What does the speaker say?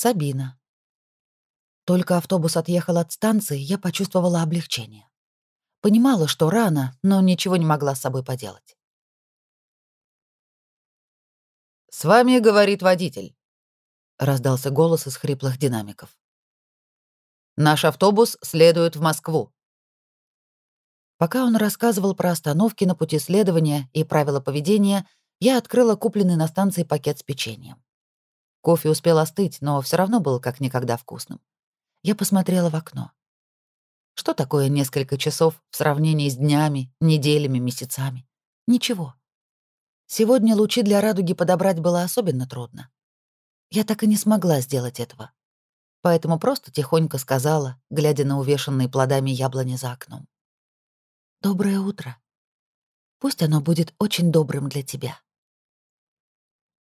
Сабина. Только автобус отъехал от станции, я почувствовала облегчение. Понимала, что рано, но ничего не могла с собой поделать. «С вами говорит водитель», — раздался голос из хриплых динамиков. «Наш автобус следует в Москву». Пока он рассказывал про остановки на пути следования и правила поведения, я открыла купленный на станции пакет с печеньем. Кофе успел остыть, но все равно был как никогда вкусным. Я посмотрела в окно. Что такое несколько часов в сравнении с днями, неделями, месяцами? Ничего. Сегодня лучи для радуги подобрать было особенно трудно. Я так и не смогла сделать этого. Поэтому просто тихонько сказала, глядя на увешанные плодами яблони за окном. «Доброе утро. Пусть оно будет очень добрым для тебя».